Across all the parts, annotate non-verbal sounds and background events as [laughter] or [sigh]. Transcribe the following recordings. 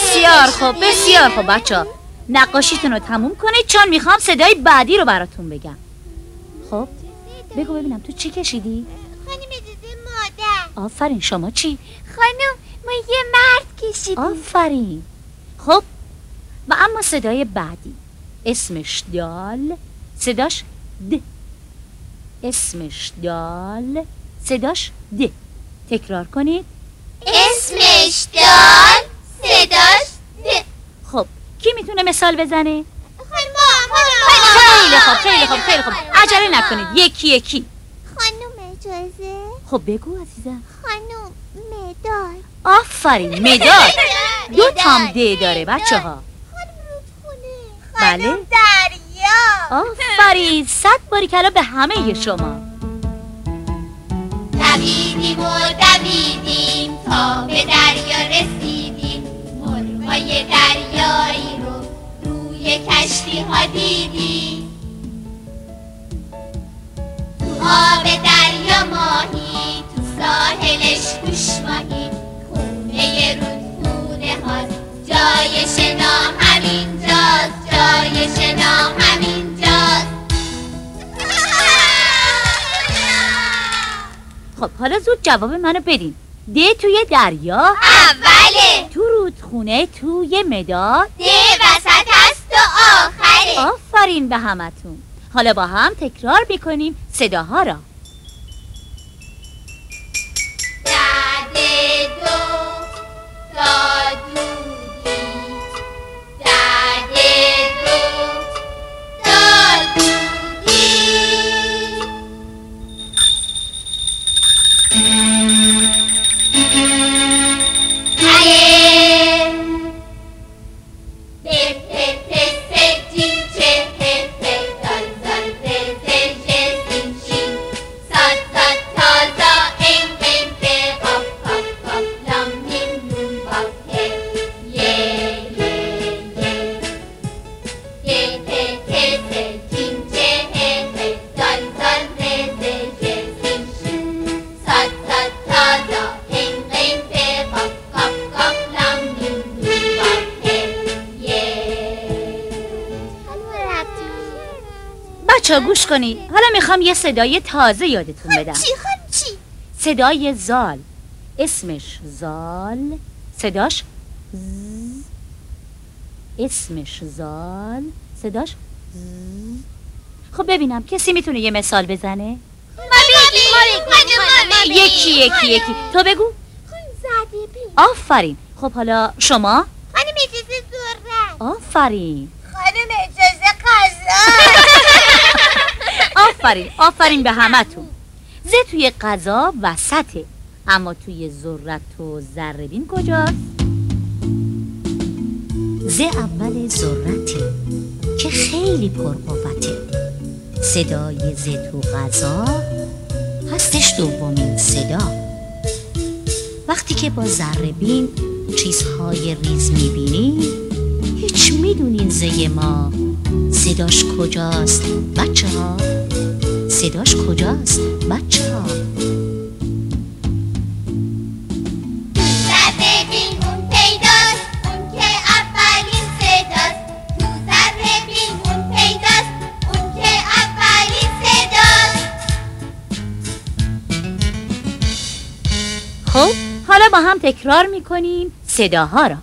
بسیار خوب بسیار خوب بچه. نقاشیتون رو تموم کنید چون می‌خوام صدای بعدی رو براتون بگم. خب بگو ببینم تو چی کشیدی؟ خانم اجازه مادر. آفرین شما چی؟ خانم ما یه مرد کشیدیم. آفرین. خب و اما صدای بعدی. اسمش دال صداش د. اسمش دال صداش د. تکرار کنید. اسمش دال. کی می‌تونه مثال بزنه؟ خانم خیلی خوب خیلی خوب خیلی خوب. عجله نکنید. یکی یکی. خانم اجازه؟ خب بگو عزیزم. خانم مدال آفرین مداد. دو تام ده داره بچه ها خانم بله. دریا. آفرین صد باری کلا به همه شما. دویدیم و دویدیم تا به دریا رسیدیم. مرغای دریایی رو روی کشتی ها دیدیم تو آب دریا ماهی تو ساحلش گوش ماهی خونه رودخونه هاست جای شنا همینجاست جای شنا همینجاست. خب حالا زود جواب منو بدین. ده توی دریا. اوله. تو رودخونه توی مداد. ده وسط است و آخره. آفرین به همتون. حالا با هم تکرار می‌کنیم صداها را. بچه گوش کنید. حالا می‌خوام یه صدای تازه یادتون بدم. چی خانم چی صدای زال. اسمش زال. صداش ز. اسمش زال. صداش ز. خب ببینم کسی می‌تونه یه مثال بزنه؟ یکی یکی یکی. تو بگو. آفرین. خب حالا شما؟ آفرین خانم اجازه قضا آفرین آفرین به همتون. ز توی قضا وسطه. اما توی ذرت و ذربین کجاست؟ ز اول ذرته که خیلی پرقوته. صدای ز تو قضا هستش دومین صدا. وقتی که با ذربین چیزهای ریز می‌بینی هیچ می‌دونین زی ما صداش کجاست بچه ها صداش کجاست؟ بچه ها. خب حالا با هم تکرار می‌کنیم صداها را.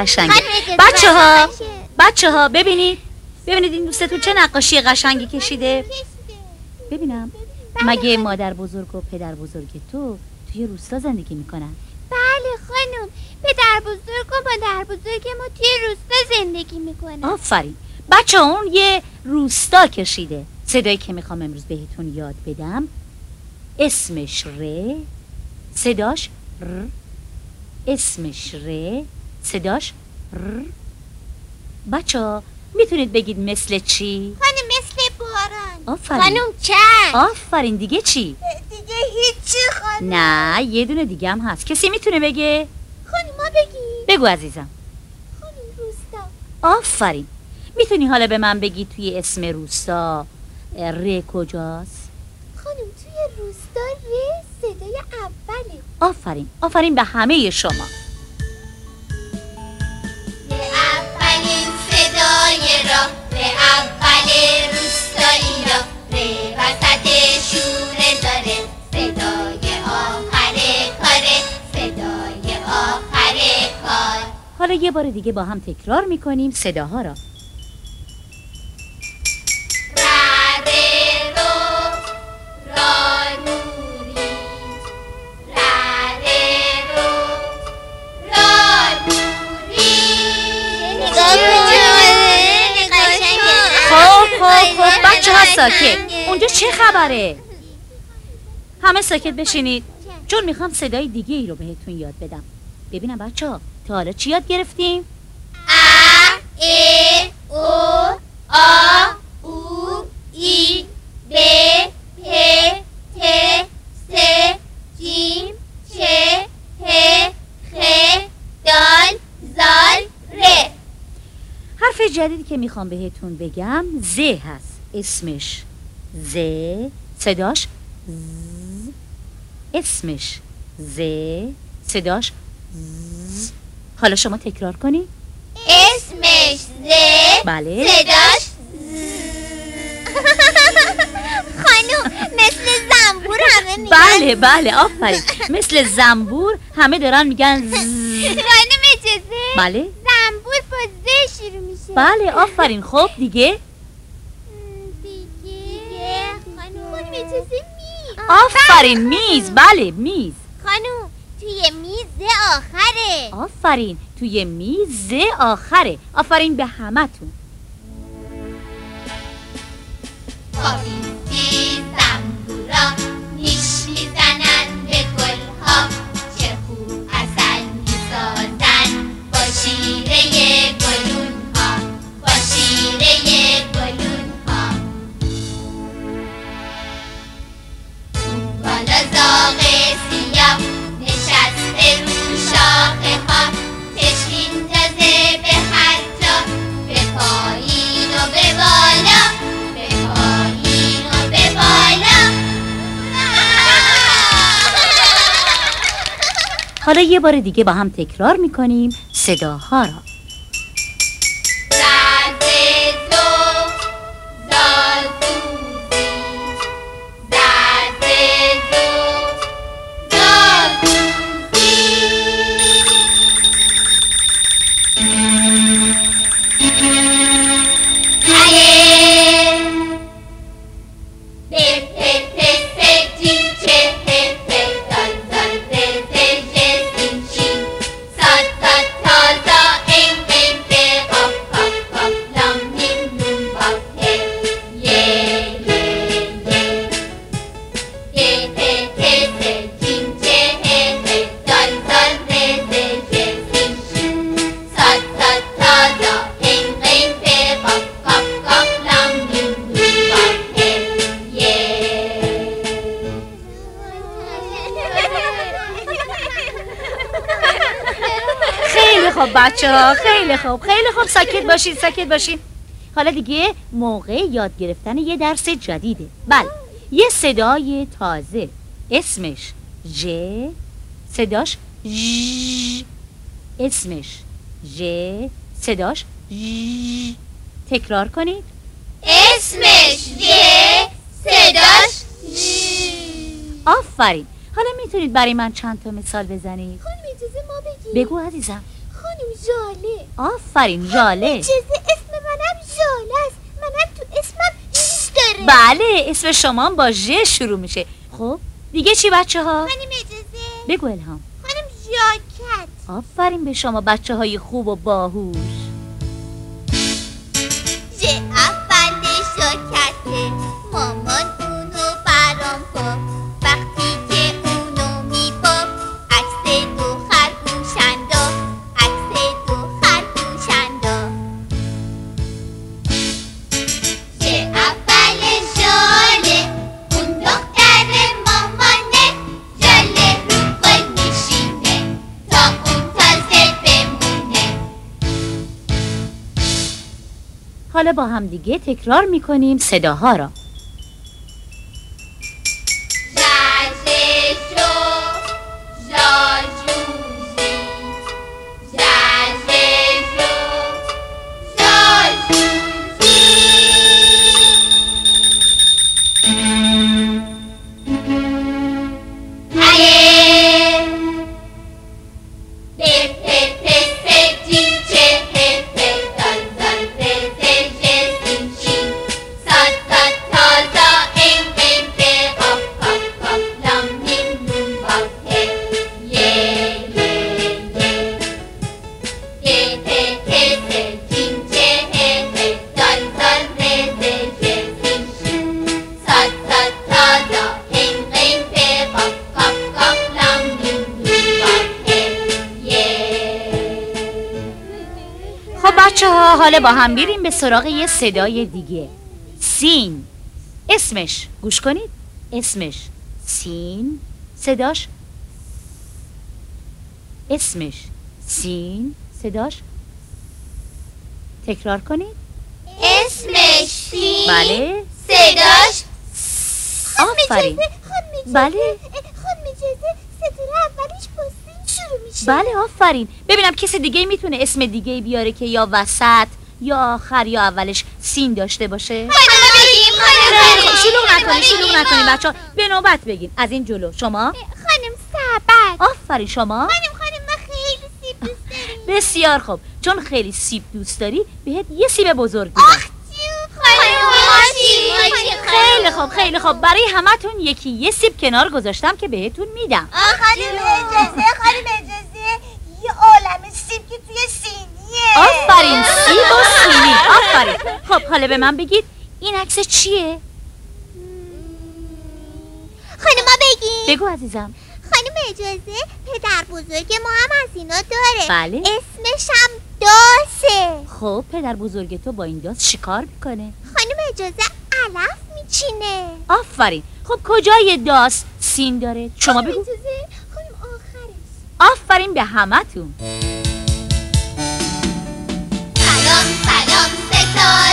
قشنگه. بچه ها. بچه ها ببینید ببینید این دوستتون چه نقاشی قشنگی کشیده؟ ببینم. مگه مادر بزرگ و پدر بزرگ تو توی روستا زندگی می‌کنن؟ بله خانم. پدر بزرگ و مادر بزرگ ما توی روستا زندگی می‌کنن. آفرین. بچه اون یه روستا کشیده. صدایی که می‌خوام امروز بهتون یاد بدم. اسمش ر صداش ر اسمش ر. صداش؟ بچه ها می‌تونید بگید مثل چی؟ خانم مثل باران. آفرین. خانم چشم آفرین. دیگه چی؟ دیگه هیچی خانم. نه یه دونه دیگه هم هست. کسی می‌تونه بگه؟ خانم ما بگی بگو عزیزم. خانم روستا. آفرین. می‌تونی حالا به من بگی توی اسم روستا ر کجاست؟ خانم توی روستا ر صدای اوله. آفرین. آفرین به همه شما. حالا یه بار دیگه با هم تکرار می‌کنیم صداها را. خب خب خب بچه ها ساکت. اونجا چه خبره؟ همه ساکت بشینید. چون می‌خوام صدای دیگه ای رو بهتون یاد بدم. ببینم بچه ها تا حالا. چی یاد گرفتیم؟ ا ای او آ او ای ب پ ت س جیم چ ه خ دال زال ر حرف جدیدی که می‌خوام بهتون بگم ز هست. اسمش ز صداش ز اسمش ز صداش ز. حالا شما تکرار کنید اسمش ز. بله. صداش [laughs] خانم مثل زنبور همه میگن. بله بله آفرین. مثل زنبور همه دارن میگن ز. خانم اجازه بله. زنبور با ز شروع میشه. بله آفرین. خب دیگه؟ دیگه. خانم اجازه می آفرین میز. بله میز. خانم توی میز آخره. آفرین. توی میز آخره. آفرین به همتون. حالا یه بار دیگه با هم تکرار می‌کنیم. صداها را. خوب بچه ها خیلی خوب خیلی خوب ساکت باشین ساکت باشین. حالا دیگه موقع یاد گرفتن یه درس جدیده. بله یه صدای تازه. اسمش ژ صداش ژ اسمش ژ صداش ژ. تکرار کنید. اسمش یه صداش آفرین. حالا می‌تونید برای من چند تا مثال بزنید؟ خانم اجازه ما بگیم. بگو عزیزم. خانم ژاله آفرین ژاله اجازه اسم منم ژاله است. منم تو اسمم ژ داره. بله اسم شما با ژ شروع میشه. خب دیگه چی بچه ها؟ خانم اجازه. بگو الهام. خانم ژاکت. آفرین به شما بچه های خوب و باهوش. حالا با هم دیگه تکرار می‌کنیم صداها را. حالا با هم بریم به سراغ یه صدای دیگه. سین. اسمش. گوش کنید. اسمش. سین. صداش. اسمش. سین. صداش. تکرار کنید. اسمش. سین. بله. صداش. آفرین. بله. بله آفرین. ببینم کسی دیگه می‌تونه اسم دیگه بیاره که یا وسط یا آخر یا اولش سین داشته باشه؟ خانم بگیم خیلی خوب. شلوغ نکنید شلوغ نکنید بچه ها. به نوبت بگین از این جلو. شما؟ خانم سبد. آفرین شما؟ خانم خانم ما خیلی سیب دوست داریم. بسیار خوب. چون خیلی سیب دوست داری بهت یه سیب بزرگ میدم. خیلی خوب خیلی خوب برای همتون یکی یه سیب کنار گذاشتم که بهتون میدم. خانم اجازه خانم اجازه. یه عالم سیب که توی سینیه آفرین سیب و سینی آفرین. خب حالا به من بگید. این عکس چیه؟ خانم ما بگیم بگو عزیزم. خانم اجازه پدر بزرگ ما هم از اینا داره. بله. اسمش هم داسه. خب پدر بزرگ تو با این داست شکار می‌کنه؟ خانم اجازه علف میچینه. آفرین. خب کجای داست سین داره. شما بگو. خانم آخرش. آفرین به همتون. star.